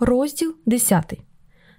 Розділ 10.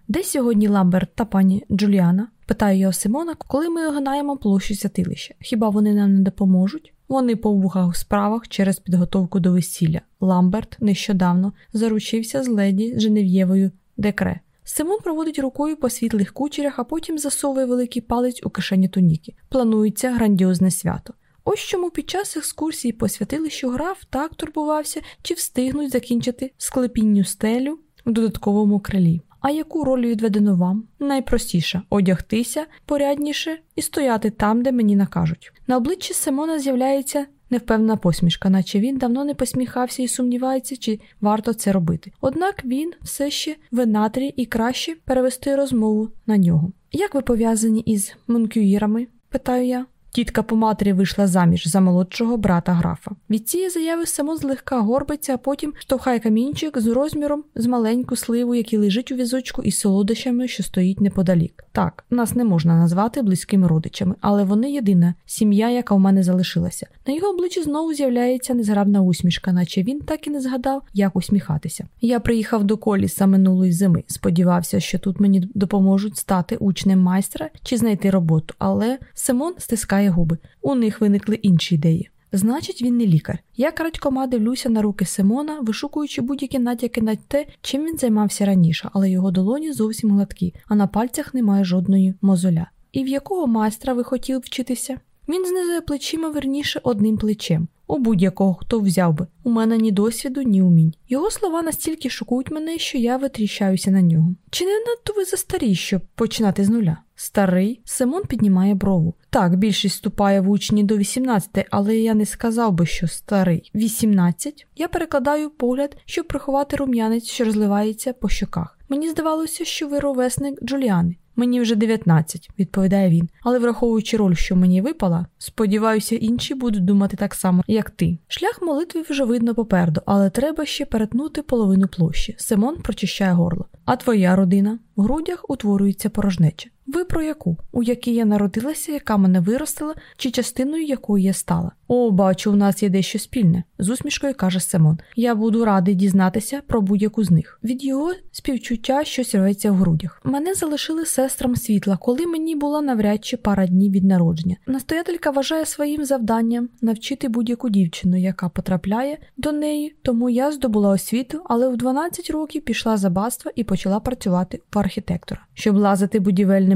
Де сьогодні Ламберт та пані Джуліана? Я у Симона, коли ми огинаємо площу святилища. Хіба вони нам не допоможуть? Вони по вухах у справах через підготовку до весілля. Ламберт нещодавно заручився з леді Женев'євою Декре. Симон проводить рукою по світлих кучерях, а потім засовує великий палець у кишені туніки. Планується грандіозне свято. Ось чому під час екскурсії по святилищу граф так турбувався, чи встигнуть закінчити склепінню стелю в додатковому крилі. А яку роль відведено вам? Найпростіше одягтися порядніше і стояти там, де мені накажуть. На обличчі Симона з'являється невпевна посмішка, наче він давно не посміхався і сумнівається, чи варто це робити. Однак він все ще в натрі і краще перевести розмову на нього. Як ви пов'язані із Монкюїрами? питаю я. Тітка по матері вийшла заміж за молодшого брата графа. Від цієї заяви само злегка горбиться, а потім штовхає камінчик з розміром з маленьку сливу, який лежить у візочку із солодощами, що стоїть неподалік. Так, нас не можна назвати близькими родичами, але вони єдина сім'я, яка у мене залишилася. На його обличчі знову з'являється незграбна усмішка, наче він так і не згадав, як усміхатися. Я приїхав до коліса минулої зими. Сподівався, що тут мені допоможуть стати учнем майстра чи знайти роботу, але Симон стискає губи. У них виникли інші ідеї. Значить, він не лікар. Я крадькома дивлюся на руки Симона, вишукуючи будь-які натяки на те, чим він займався раніше, але його долоні зовсім гладкі, а на пальцях немає жодної мозоля. І в якого майстра ви хотіли вчитися? Він знизує плечима верніше одним плечем. У будь-якого, хто взяв би, у мене ні досвіду, ні умінь. Його слова настільки шокують мене, що я витріщаюся на нього. Чи не надто ви застарі, щоб починати з нуля? Старий Симон піднімає брову. Так, більшість вступає в учні до 18, але я не сказав би, що старий. 18? Я перекладаю погляд, щоб приховати рум'янець, що розливається по щоках. Мені здавалося, що ви ровесник Джуліани. Мені вже 19, відповідає він. Але враховуючи роль, що мені випала, сподіваюся, інші будуть думати так само, як ти. Шлях молитви вже видно попереду, але треба ще перетнути половину площі. Симон прочищає горло. А твоя родина? В грудях утворюється порожнеча. Ви про яку? У якій я народилася, яка мене виростила, чи частиною якої я стала? О, бачу, у нас є дещо спільне, з усмішкою каже Симон. Я буду радий дізнатися про будь-яку з них. Від його співчуття щось рветься в грудях. Мене залишили сестрам світла, коли мені була навряд чи пара днів від народження. Настоятелька вважає своїм завданням навчити будь-яку дівчину, яка потрапляє до неї, тому я здобула освіту, але в 12 років пішла за батство і почала працювати в архітектора, щоб лазити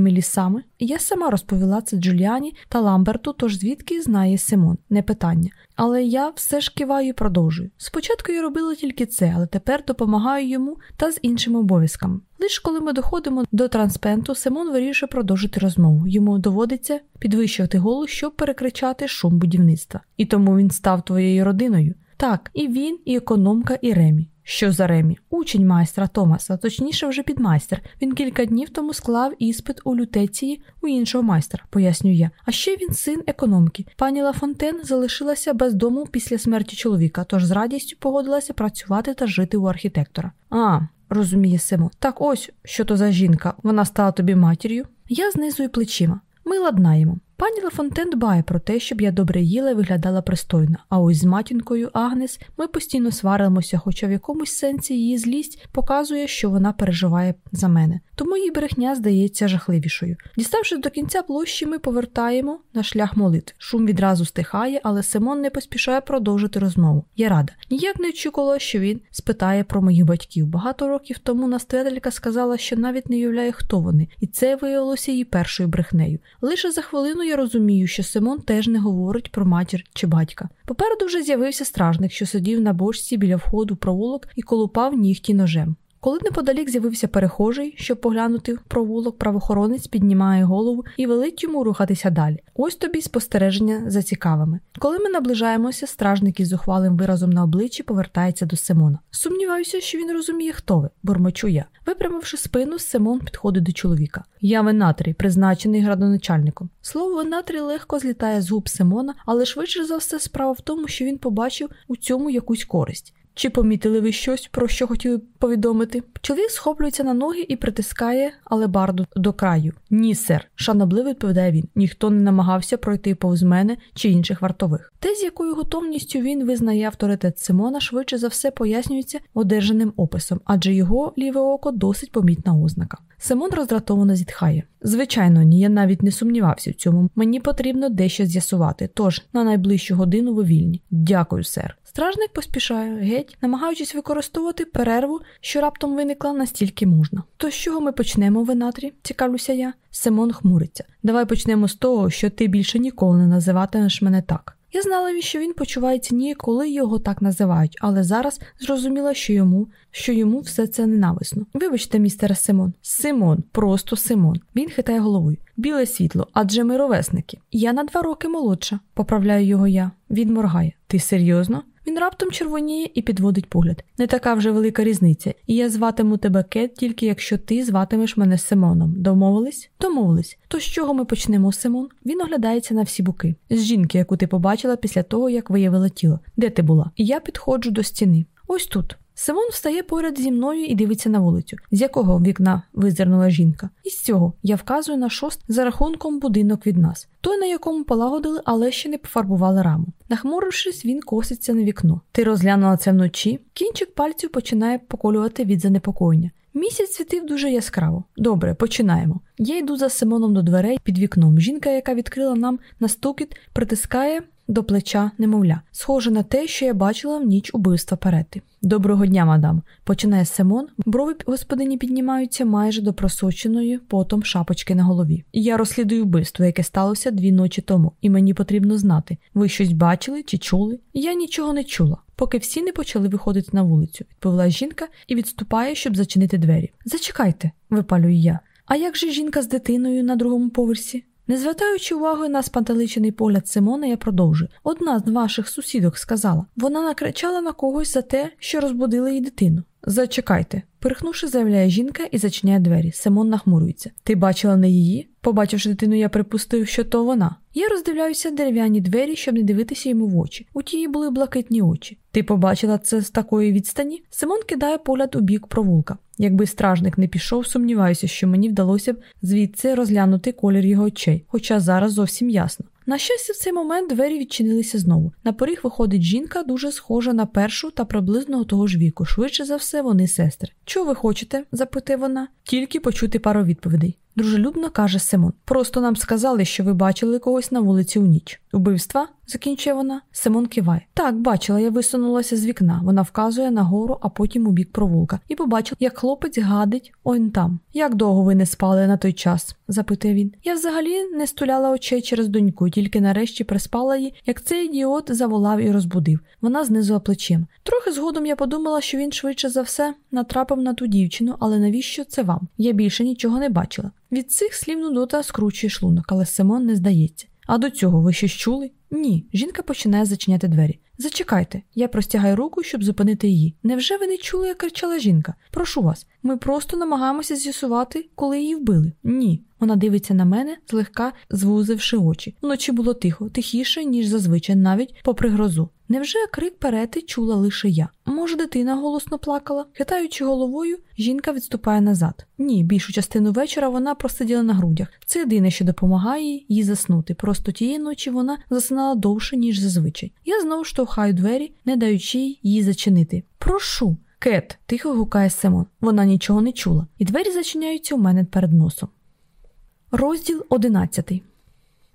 будівельними лісами. Я сама розповіла це Джуліані та Ламберту, тож звідки знає Симон, не питання. Але я все ж киваю і продовжую. Спочатку я робила тільки це, але тепер допомагаю йому та з іншими обов'язками. Лише коли ми доходимо до трансепту, Симон вирішує продовжити розмову. Йому доводиться підвищувати голос, щоб перекричати шум будівництва. І тому він став твоєю родиною. Так, і він, і економка, і Ремі. Що за Ремі? Учень майстра Томаса, точніше, вже підмайстер. Він кілька днів тому склав іспит у лютеції у іншого майстра, пояснюю я. А ще він син економки. Пані Лафонтен залишилася без дому після смерті чоловіка, тож з радістю погодилася працювати та жити у архітектора. А, розуміє Симон. Так ось що то за жінка. Вона стала тобі матір'ю. Я знизую плечима. Ми ладнаємо. Пані Лафонтен дбає про те, щоб я добре їла і виглядала пристойно. А ось з матінкою Агнес ми постійно сваримося, хоча в якомусь сенсі її злість показує, що вона переживає за мене. Тому її брехня здається жахливішою. Діставшись до кінця площі, ми повертаємо на шлях молитв. Шум відразу стихає, але Симон не поспішає продовжити розмову. Я рада. Ніяк не очікувала, що він спитає про моїх батьків. Багато років тому настоятелька сказала, що навіть не уявляє, хто вони, і це виявилося її першою брехнею. Лише за хвилину я розумію, що Симон теж не говорить про матір чи батька. Попереду вже з'явився стражник, що сидів на бочці біля входу проволок і колупав нігті ножем. Коли неподалік з'явився перехожий, щоб поглянути провулок, правоохоронець піднімає голову і велить йому рухатися далі. Ось тобі спостереження за цікавими. Коли ми наближаємося, стражник із зухвалим виразом на обличчі повертається до Симона. Сумніваюся, що він розуміє, хто ви, бурмочу я. Випрямивши спину, Симон підходить до чоловіка. Я винатрій, призначений градоначальником. Слово винатрій легко злітає з губ Симона, але швидше за все справа в тому, що він побачив у цьому якусь користь. Чи помітили ви щось, про що хотіли повідомити? Чоловік схоплюється на ноги і притискає алебарду до краю. Ні, сер, шанобливо відповідає він. Ніхто не намагався пройти повз мене чи інших вартових. Те, з якою готовністю він визнає авторитет Симона, швидше за все пояснюється одержаним описом, адже його ліве око досить помітна ознака. Симон роздратовано зітхає. Звичайно, ні, я навіть не сумнівався в цьому. Мені потрібно дещо з'ясувати. Тож на найближчу годину ви вільні. Дякую, сер. Стражник поспішає геть, намагаючись використовувати перерву, що раптом виникла настільки можна. То з чого ми почнемо, винатрі? цікавлюся я. Симон хмуриться. Давай почнемо з того, що ти більше ніколи не називатимеш мене так. Я знала, що він почувається ні, коли його так називають, але зараз зрозуміла, що йому що йому все це ненависно. Вибачте, містер Симон. Симон, просто Симон. Він хитає головою. Біле світло, адже ми ровесники. Я на два роки молодша, поправляю його я. Він моргає. Ти серйозно? Він раптом червоніє і підводить погляд. Не така вже велика різниця, і я зватиму тебе Кет, тільки якщо ти зватимеш мене Симоном. Домовились? Домовились. То з чого ми почнемо, Симон? Він оглядається на всі боки. З жінки, яку ти побачила після того, як виявила тіло. Де ти була? І я підходжу до стіни. Ось тут. Симон встає поряд зі мною і дивиться на вулицю, з якого вікна визирнула жінка. І з цього я вказую на шост за рахунком будинок від нас, той, на якому полагодили, але ще не пофарбували раму. Нахмурившись, він коситься на вікно. Ти розглянула це вночі. Кінчик пальців починає поколювати від занепокоєння. Місяць світив дуже яскраво. Добре, починаємо. Я йду за Симоном до дверей під вікном. Жінка, яка відкрила нам на стукіт, притискає до плеча немовля, схоже на те, що я бачила в ніч убивства Перети. Доброго дня, мадам, починає Симон, брови господині піднімаються майже до просоченої потом шапочки на голові. Я розслідую вбивство, яке сталося дві ночі тому, і мені потрібно знати, ви щось бачили чи чули? Я нічого не чула. Поки всі не почали виходити на вулицю, відповіла жінка і відступає, щоб зачинити двері. Зачекайте, випалюю я. А як же жінка з дитиною на другому поверсі? Не звертаючи уваги на спантеличений погляд Симона, я продовжую. Одна з ваших сусідок сказала вона накричала на когось за те, що розбудила її дитину. Зачекайте, Перхнувши, заявляє жінка і зачиняє двері. Симон нахмурюється. Ти бачила не її? Побачивши дитину, я припустив, що то вона. Я роздивляюся дерев'яні двері, щоб не дивитися йому в очі. У тії були блакитні очі. Ти побачила це з такої відстані? Симон кидає погляд у бік провулка. Якби стражник не пішов, сумніваюся, що мені вдалося б звідси розглянути колір його очей, хоча зараз зовсім ясно. На щастя, в цей момент двері відчинилися знову. На поріг виходить жінка, дуже схожа на першу та приблизно того ж віку. Швидше за все, вони сестри. Чого ви хочете? запитує вона, тільки почути пару відповідей. Дружелюбно каже Симон. Просто нам сказали, що ви бачили когось на вулиці у ніч. Убивства? закінчує вона. Симон киває. Так, бачила, я висунулася з вікна. Вона вказує на гору, а потім у бік провулка, і побачила, як хлопець гадить он там. Як довго ви не спали на той час? запитує він. Я взагалі не стуляла очей через доньку, тільки нарешті приспала її, як цей ідіот заволав і розбудив. Вона знизила плечем. Трохи згодом я подумала, що він швидше за все натрапив на ту дівчину, але навіщо це вам? Я більше нічого не бачила. Від цих слів Нудота скручує шлунок, але Симон не здається. А до цього ви щось чули? Ні. Жінка починає зачиняти двері. Зачекайте, я простягаю руку, щоб зупинити її. Невже ви не чули, як кричала жінка? Прошу вас, ми просто намагаємося з'ясувати, коли її вбили. Ні. Вона дивиться на мене, злегка звузивши очі. Вночі було тихо, тихіше, ніж зазвичай, навіть попри грозу. Невже крик перети чула лише я? Може, дитина голосно плакала? Хитаючи головою, жінка відступає назад. Ні, більшу частину вечора вона просиділа на грудях. Це єдине, що допомагає їй заснути. Просто тієї ночі вона засинала довше, ніж зазвичай. Я знову штовхаю двері, не даючи їй зачинити. Прошу. Кет, тихо гукає Симон. Вона нічого не чула, і двері зачиняються у мене перед носом. Розділ одинадцятий.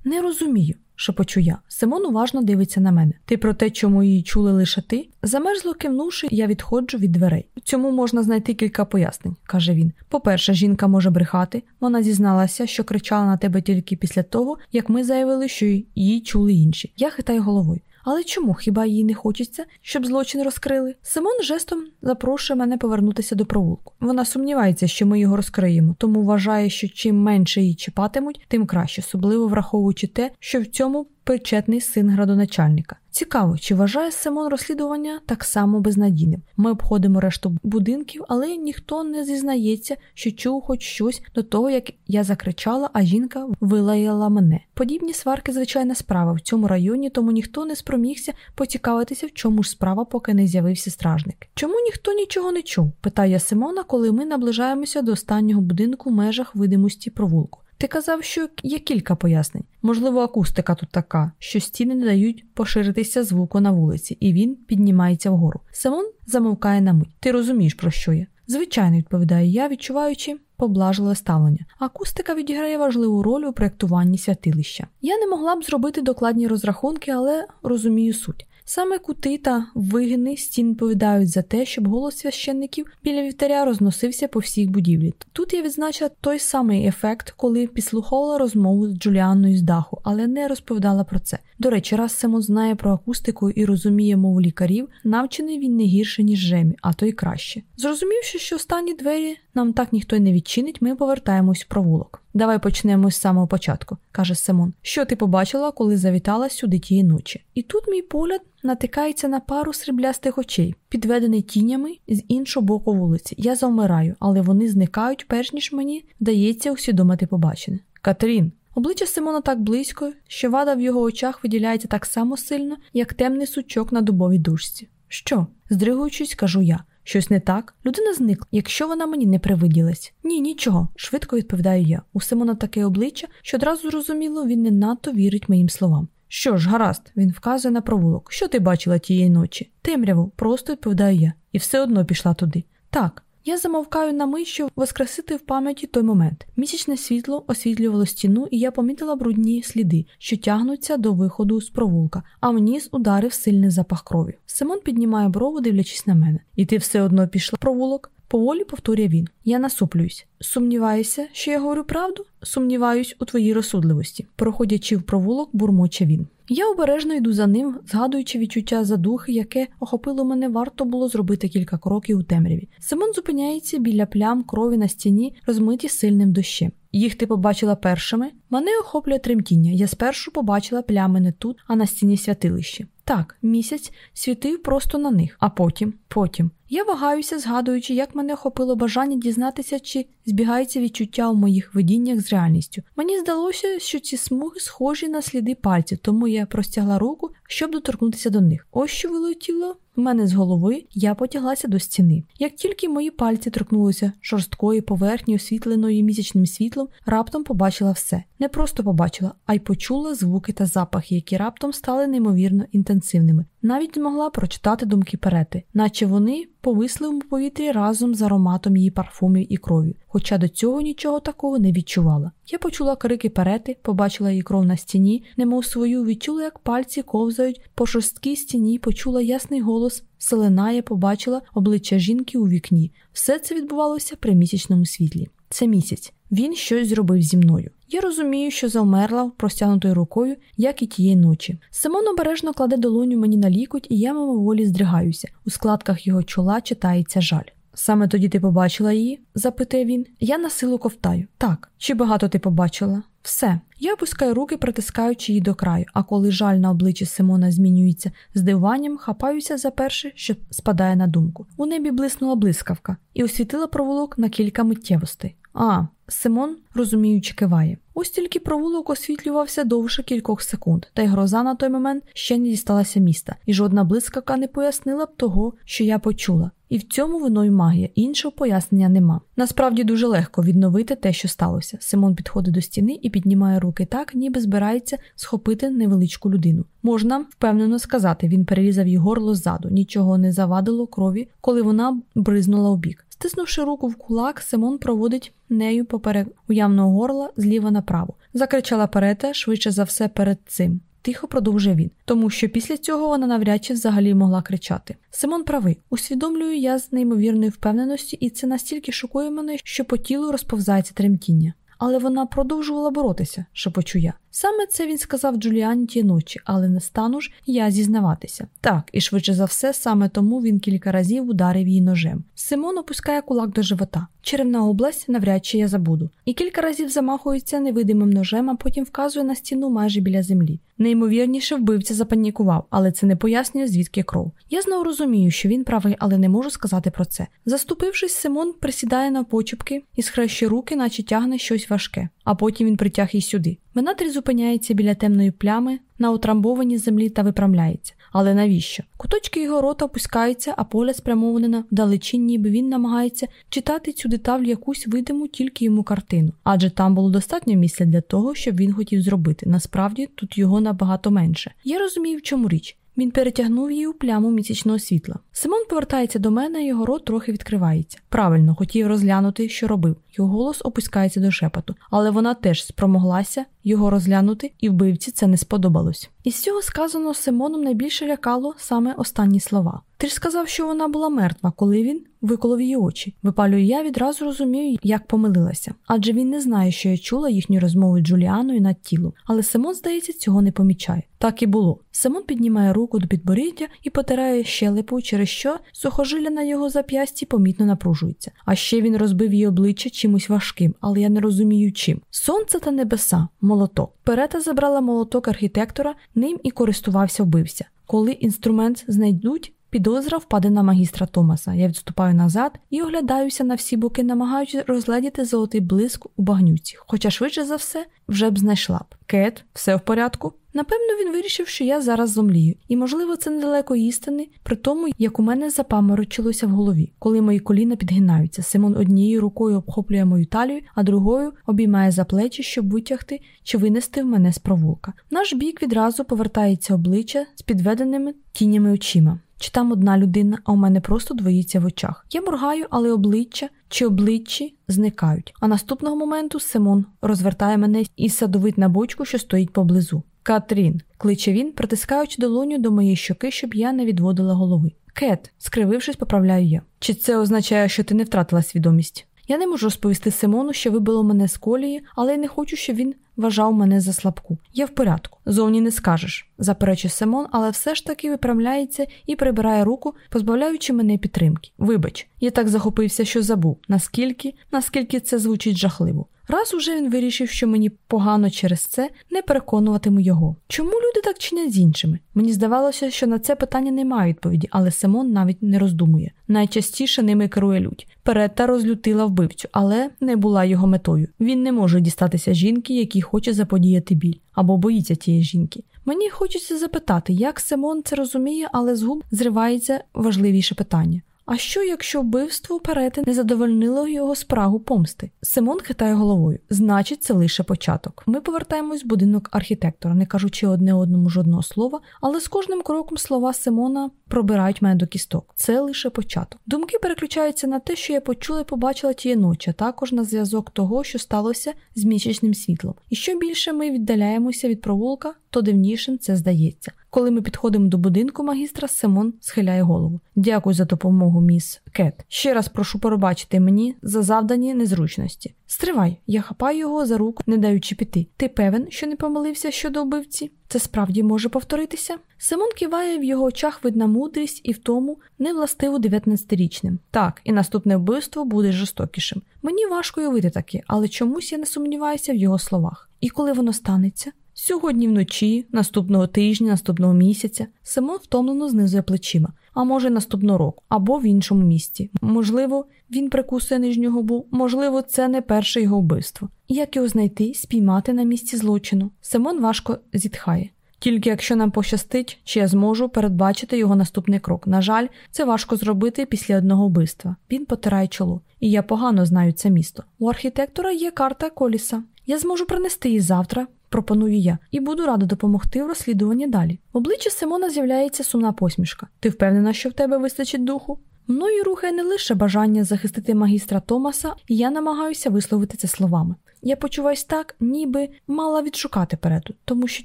Не розумію шепочу я. Симон уважно дивиться на мене. Ти про те, чому її чули лише ти? Замерзло кивнувши, я відходжу від дверей. Цьому можна знайти кілька пояснень, каже він. По-перше, жінка може брехати. Вона зізналася, що кричала на тебе тільки після того, як ми заявили, що її чули інші. Я хитаю головою. Але чому хіба їй не хочеться, щоб злочин розкрили? Симон жестом запрошує мене повернутися до провулку. Вона сумнівається, що ми його розкриємо, тому вважає, що чим менше її чіпатимуть, тим краще, особливо враховуючи те, що в цьому причетний син градоначальника. Цікаво, чи вважає Симон розслідування так само безнадійним. Ми обходимо решту будинків, але ніхто не зізнається, що чув хоч щось до того, як я закричала, а жінка вилаяла мене. Подібні сварки звичайна справа в цьому районі, тому ніхто не спромігся поцікавитися, в чому ж справа, поки не з'явився стражник. Чому ніхто нічого не чув? питає Симона, коли ми наближаємося до останнього будинку в межах видимості провулку. Ти казав, що є кілька пояснень. Можливо, акустика тут така, що стіни не дають поширитися звуку на вулиці, і він піднімається вгору. Симон замовкає на мить. Ти розумієш, про що я? Звичайно, відповідаю я, відчуваючи поблажливе ставлення. Акустика відіграє важливу роль у проєктуванні святилища. Я не могла б зробити докладні розрахунки, але розумію суть. Саме кути та вигини стін відповідають за те, щоб голос священників біля вівтаря розносився по всіх будівлі. Тут я відзначила той самий ефект, коли підслуховувала розмову з Джуліанною з даху, але не розповідала про це. До речі, раз Симон знає про акустику і розуміє мову лікарів, навчений він не гірше, ніж Жемі, а то й краще. Зрозумівши, що останні двері нам так ніхто й не відчинить, ми повертаємось в провулок. Давай почнемо з самого початку, каже Симон. Що ти побачила, коли завітала сюди тієї ночі? І тут мій погляд натикається на пару сріблястих очей, підведений тінями з іншого боку вулиці. Я завмираю, але вони зникають, перш ніж мені вдається усвідомити побачене. Катерін. Обличчя Симона так близько, що вада в його очах виділяється так само сильно, як темний сучок на дубовій дужці. Що? здригуючись, кажу я. Щось не так? Людина зникла, якщо вона мені не привиділась. Ні, нічого, швидко відповідаю я. У Симона таке обличчя, що одразу зрозуміло, він не надто вірить моїм словам. Що ж, гаразд, він вказує на провулок. Що ти бачила тієї ночі? Темряву, просто відповідаю я, і все одно пішла туди. Так, я замовкаю на мить, щоб воскресити в пам'яті той момент. Місячне світло освітлювало стіну, і я помітила брудні сліди, що тягнуться до виходу з провулка, а мені ударив сильний запах крові. Симон піднімає брову, дивлячись на мене. І ти все одно пішла в провулок? Поволі повторює він. Я насуплююсь. Сумніваєшся, що я говорю правду? Сумніваюсь у твоїй розсудливості. Проходячи в провулок, бурмоче він. Я обережно йду за ним, згадуючи відчуття задухи, яке охопило мене, варто було зробити кілька кроків у темряві. Симон зупиняється біля плям крові на стіні, розмиті сильним дощем. Їх ти побачила першими? Мене охоплює тремтіння. Я спершу побачила плями не тут, а на стіні святилищі. Так, місяць світив просто на них, а потім, потім. Я вагаюся, згадуючи, як мене охопило бажання дізнатися, чи збігається відчуття у моїх видіннях з реальністю. Мені здалося, що ці смуги схожі на сліди пальців, тому я простягла руку, щоб доторкнутися до них. Ось що вилетіло в мене з голови, я потяглася до стіни. Як тільки мої пальці торкнулися жорсткої поверхні, освітленої місячним світлом, раптом побачила все. Не просто побачила, а й почула звуки та запахи, які раптом стали неймовірно інтенсивними. Навіть змогла прочитати думки перети, наче вони повисли в повітрі разом з ароматом її парфумів і крові, хоча до цього нічого такого не відчувала. Я почула крики перети, побачила її кров на стіні, немов свою, відчула, як пальці ковзають по шорсткій стіні, почула ясний голос, селенає, побачила обличчя жінки у вікні. Все це відбувалося при місячному світлі. Це місяць. Він щось зробив зі мною. Я розумію, що завмерла простягнутою рукою, як і тієї ночі. Симон обережно кладе долоню мені на лікоть, і я мимоволі здригаюся. У складках його чола читається жаль. Саме тоді ти побачила її? запитує він. Я на силу ковтаю. Так, чи багато ти побачила? Все. Я опускаю руки, притискаючи її до краю, а коли жаль на обличчі Симона змінюється здивуванням, хапаюся за перше, що спадає на думку. У небі блиснула блискавка і освітила провулок на кілька миттєвостей. А, Симон, розуміючи, киває. Ось тільки провулок освітлювався довше кількох секунд, та й гроза на той момент ще не дісталася міста, і жодна блискавка не пояснила б того, що я почула. І в цьому виною магія, іншого пояснення нема. Насправді дуже легко відновити те, що сталося. Симон підходить до стіни і піднімає руки так, ніби збирається схопити невеличку людину. Можна впевнено сказати, він перерізав її горло ззаду, нічого не завадило крові, коли вона бризнула у бік. Стиснувши руку в кулак, Симон проводить нею поперек уявного горла зліва направо. Закричала Перета швидше за все перед цим. Тихо продовжує він, тому що після цього вона навряд чи взагалі могла кричати. Симон правий, усвідомлюю я з неймовірної впевненості, і це настільки шокує мене, що по тілу розповзається тремтіння. Але вона продовжувала боротися, шепочу я. Саме це він сказав Джуліані ті ночі, але не стану ж я зізнаватися. Так, і швидше за все, саме тому він кілька разів ударив її ножем. Симон опускає кулак до живота. Черевна область навряд чи я забуду. І кілька разів замахується невидимим ножем, а потім вказує на стіну майже біля землі. Неймовірніше вбивця запанікував, але це не пояснює, звідки кров. Я знову розумію, що він правий, але не можу сказати про це. Заступившись, Симон присідає на почепки і схрещує руки, наче тягне щось важке, а потім він притяг її сюди. Менатрі зупиняється біля темної плями на утрамбованій землі та виправляється. Але навіщо? Куточки його рота опускаються, а поля спрямоване на вдалечінь, ніби він намагається читати цю деталь якусь видиму тільки йому картину. Адже там було достатньо місця для того, щоб він хотів зробити. Насправді тут його набагато менше. Я розумію, в чому річ. Він перетягнув її у пляму місячного світла. Симон повертається до мене, його рот трохи відкривається. Правильно, хотів розглянути, що робив. Його голос опускається до шепоту, але вона теж спромоглася його розглянути, і вбивці це не сподобалось. Із цього сказано Симоном найбільше лякало саме останні слова. Ти ж сказав, що вона була мертва, коли він виколов її очі. Випалюю я відразу розумію, як помилилася. Адже він не знає, що я чула їхню розмову з Джуліаною над тілом. Але Симон, здається, цього не помічає. Так і було. Симон піднімає руку до підборіддя і потирає щелепу, через що сухожилля на його зап'ясті помітно напружується. А ще він розбив її обличчя чимось важким, але я не розумію чим. Сонце та небеса, молоток. Перета забрала молоток архітектора, ним і користувався вбивця. Коли інструмент знайдуть, Підозра впаде на магістра Томаса. Я відступаю назад і оглядаюся на всі боки, намагаючись розгледіти золотий блиск у багнюці, хоча швидше за все вже б знайшла б. Кет, все в порядку? Напевно, він вирішив, що я зараз зомлію, і, можливо, це недалеко істини, при тому, як у мене запаморочилося в голові, коли мої коліна підгинаються. Симон однією рукою обхоплює мою талію, а другою обіймає за плечі, щоб витягти чи винести в мене з провулка. Наш бік відразу повертається обличчя з підведеними тінями очима. Чи там одна людина, а у мене просто двоїться в очах. Я моргаю, але обличчя чи обличчі зникають. А наступного моменту Симон розвертає мене і садовить на бочку, що стоїть поблизу. Катрін, кличе він, притискаючи долоню до моєї щоки, щоб я не відводила голови. Кет, скривившись, поправляю я. Чи це означає, що ти не втратила свідомість? Я не можу розповісти Симону, що вибило мене з колії, але й не хочу, щоб він вважав мене за слабку. Я в порядку. Зовні не скажеш, заперечує Симон, але все ж таки виправляється і прибирає руку, позбавляючи мене підтримки. Вибач, я так захопився, що забув, наскільки, наскільки це звучить жахливо. Раз уже він вирішив, що мені погано через це не переконуватиму його. Чому люди так чинять з іншими? Мені здавалося, що на це питання немає відповіді, але Симон навіть не роздумує. Найчастіше ними керує лють. Перета розлютила вбивцю, але не була його метою. Він не може дістатися жінки, якій хоче заподіяти біль, або боїться тієї жінки. Мені хочеться запитати, як Симон це розуміє, але з губ зривається важливіше питання. А що, якщо вбивство Перети не задовольнило його спрагу помсти? Симон хитає головою. Значить, це лише початок. Ми повертаємось в будинок архітектора, не кажучи одне одному жодного слова, але з кожним кроком слова Симона пробирають мене до кісток. Це лише початок. Думки переключаються на те, що я почула і побачила тієї ночі, а також на зв'язок того, що сталося з місячним світлом. І що більше ми віддаляємося від провулка, то дивнішим це здається. Коли ми підходимо до будинку магістра, Симон схиляє голову. Дякую за допомогу, міс Кет. Ще раз прошу пробачити мені за завдані незручності. Стривай, я хапаю його за руку, не даючи піти. Ти певен, що не помилився щодо вбивці? Це справді може повторитися? Симон киває в його очах видна мудрість і в тому не властиво 19-річним. Так, і наступне вбивство буде жорстокішим. Мені важко уявити таке, але чомусь я не сумніваюся в його словах. І коли воно станеться? Сьогодні вночі, наступного тижня, наступного місяця, Симон втомлено знизує плечима, а може наступного року, або в іншому місці. Можливо, він прикусує нижню губу, можливо, це не перше його вбивство. Як його знайти, спіймати на місці злочину? Симон важко зітхає. Тільки якщо нам пощастить, чи я зможу передбачити його наступний крок. На жаль, це важко зробити після одного вбивства. Він потирає чоло, і я погано знаю це місто. У архітектора є карта коліса. Я зможу принести її завтра, пропоную я, і буду рада допомогти в розслідуванні далі. В обличчі Симона з'являється сумна посмішка. Ти впевнена, що в тебе вистачить духу? Мною рухає не лише бажання захистити магістра Томаса, і я намагаюся висловити це словами. Я почуваюсь так, ніби мала відшукати перету, тому що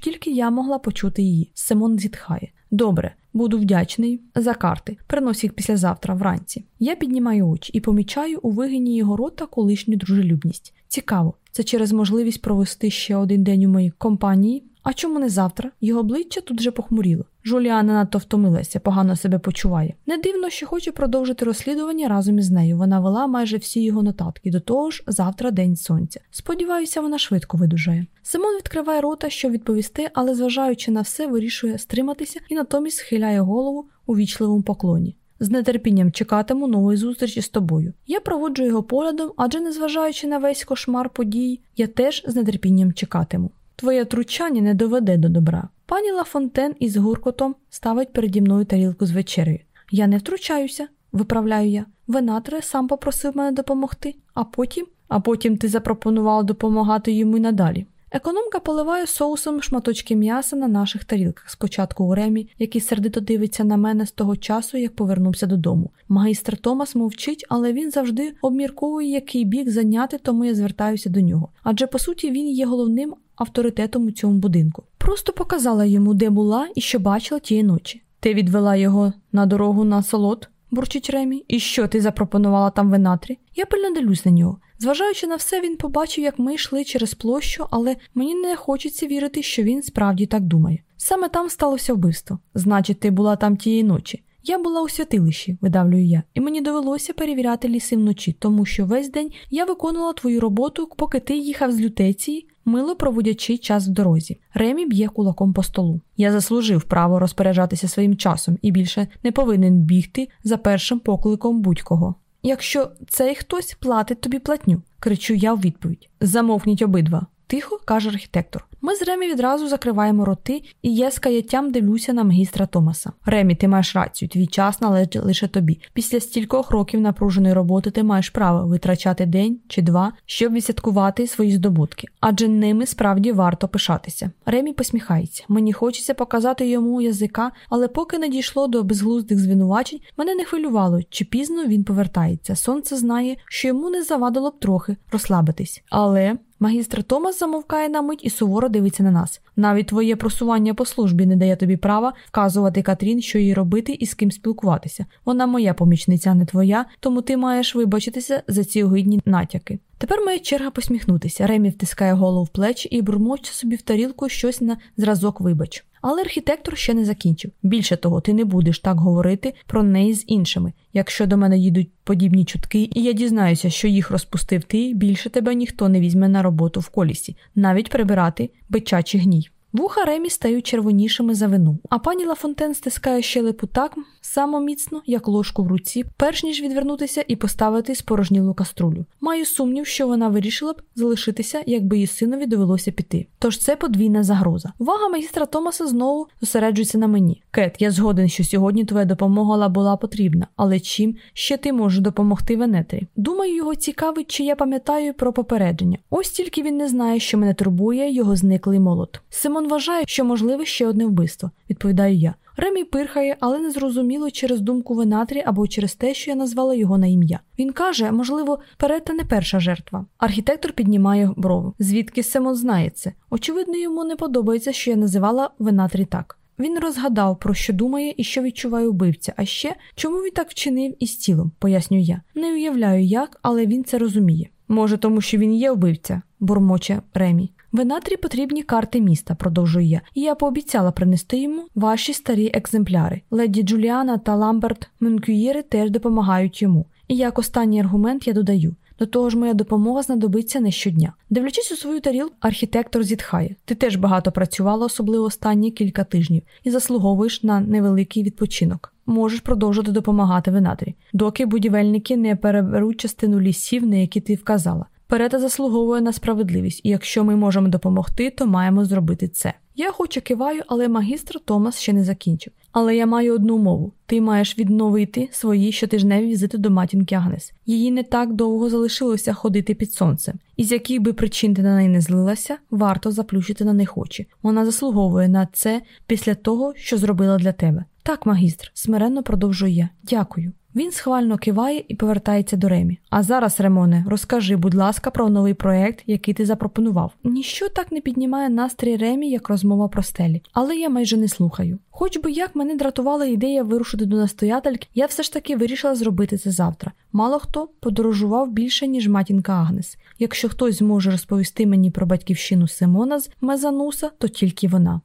тільки я могла почути її. Симон зітхає. Добре, буду вдячний за карти. Принось їх післязавтра вранці. Я піднімаю очі і помічаю у вигині його рота колишню дружелюбність. Цікаво, це через можливість провести ще один день у моїй компанії. А чому не завтра? Його обличчя тут вже похмуріло. Жуліана надто втомилася, погано себе почуває. Не дивно, що хоче продовжити розслідування разом із нею. Вона вела майже всі його нотатки. До того ж, завтра день сонця. Сподіваюся, вона швидко видужає. Симон відкриває рота, щоб відповісти, але, зважаючи на все, вирішує стриматися і натомість схиляє голову у вічливому поклоні. З нетерпінням чекатиму нової зустрічі з тобою. Я проводжу його поглядом, адже, незважаючи на весь кошмар подій, я теж з нетерпінням чекатиму. Твоє втручання не доведе до добра. Пані Лафонтен із гуркотом ставить переді мною тарілку з вечерею. Я не втручаюся, виправляю я. Венатре сам попросив мене допомогти, а потім, а потім ти запропонувала допомагати йому й надалі. Економка поливає соусом шматочки м'яса на наших тарілках, спочатку у Ремі, який сердито дивиться на мене з того часу, як повернувся додому. Магістр Томас мовчить, але він завжди обмірковує, який бік зайняти, тому я звертаюся до нього. Адже по суті він є головним авторитетом у цьому будинку. Просто показала йому, де була і що бачила тієї ночі. Ти відвела його на дорогу на солод, бурчить Ремі, і що ти запропонувала там в Енатрі? Я пильно дивлюсь на нього. Зважаючи на все, він побачив, як ми йшли через площу, але мені не хочеться вірити, що він справді так думає. Саме там сталося вбивство. Значить, ти була там тієї ночі. Я була у святилищі, видавлюю я, і мені довелося перевіряти ліси вночі, тому що весь день я виконувала твою роботу, поки ти їхав з лютеції, мило проводячи час в дорозі. Ремі б'є кулаком по столу. Я заслужив право розпоряджатися своїм часом і більше не повинен бігти за першим покликом будь-кого. Якщо цей хтось платить тобі платню, кричу я у відповідь. Замовкніть обидва. Тихо каже архітектор. Ми з Ремі відразу закриваємо роти, і я з каяттям дивлюся на магістра Томаса. Ремі, ти маєш рацію, твій час належить лише тобі. Після стількох років напруженої роботи ти маєш право витрачати день чи два, щоб відсвяткувати свої здобутки, адже ними справді варто пишатися. Ремі посміхається. Мені хочеться показати йому язика, але поки не дійшло до безглуздих звинувачень, мене не хвилювало, чи пізно він повертається. Сонце знає, що йому не завадило б трохи розслабитись. Але Магістр Томас замовкає на мить і суворо дивиться на нас. Навіть твоє просування по службі не дає тобі права вказувати Катрін, що їй робити і з ким спілкуватися. Вона моя помічниця, не твоя, тому ти маєш вибачитися за ці огидні натяки. Тепер моя черга посміхнутися. Ремі втискає голову в плечі і бурмоче собі в тарілку щось на зразок вибач. Але архітектор ще не закінчив. Більше того, ти не будеш так говорити про неї з іншими. Якщо до мене їдуть подібні чутки, і я дізнаюся, що їх розпустив ти, більше тебе ніхто не візьме на роботу в колісі, навіть прибирати бичачий гній. Вуха Ремі стають червонішими за вину, а пані Лафонтен стискає щелепу так само міцно, як ложку в руці, перш ніж відвернутися і поставити спорожнілу каструлю. Маю сумнів, що вона вирішила б залишитися, якби її синові довелося піти. Тож це подвійна загроза. Увага магістра Томаса знову зосереджується на мені. Кет, я згоден, що сьогодні твоя допомога була потрібна, але чим ще ти можеш допомогти Венетрі? Думаю, його цікавить, чи я пам'ятаю про попередження. Ось тільки він не знає, що мене турбує його зниклий молот. Симон вважає, що можливе ще одне вбивство, відповідаю я. Ремі пирхає, але не зрозуміло через думку Венатрі або через те, що я назвала його на ім'я. Він каже, можливо, Перета не перша жертва. Архітектор піднімає брову. Звідки Семон знає це? Очевидно, йому не подобається, що я називала Венатрі так. Він розгадав, про що думає і що відчуває убивця, а ще чому він так вчинив із тілом, пояснюю я. Не уявляю як, але він це розуміє. Може, тому що він є вбивця, бурмоче Ремі. Венатрі потрібні карти міста, продовжую я, і я пообіцяла принести йому ваші старі екземпляри. Леді Джуліана та Ламберт Менкюєри теж допомагають йому. І як останній аргумент я додаю. До того ж, моя допомога знадобиться не щодня. Дивлячись у свою тарілку, архітектор зітхає. Ти теж багато працювала, особливо останні кілька тижнів, і заслуговуєш на невеликий відпочинок. Можеш продовжити допомагати венатрі, доки будівельники не переберуть частину лісів, на які ти вказала. Перета заслуговує на справедливість, і якщо ми можемо допомогти, то маємо зробити це. Я охоче киваю, але магістр Томас ще не закінчив. Але я маю одну умову: ти маєш відновити свої щотижневі візити до матінки Агнес. Її не так довго залишилося ходити під сонцем, і з яких би причин ти на неї не злилася, варто заплющити на них очі. Вона заслуговує на це після того, що зробила для тебе. Так, магістр, смиренно продовжую я. Дякую. Він схвально киває і повертається до Ремі. А зараз, Ремоне, розкажи, будь ласка, про новий проект, який ти запропонував. Ніщо так не піднімає настрій Ремі, як розмова про стелі, але я майже не слухаю. Хоч би як мене дратувала ідея вирушити до настоятельки, я все ж таки вирішила зробити це завтра. Мало хто подорожував більше, ніж матінка Агнес. Якщо хтось зможе розповісти мені про батьківщину Симона з Мезануса, то тільки вона.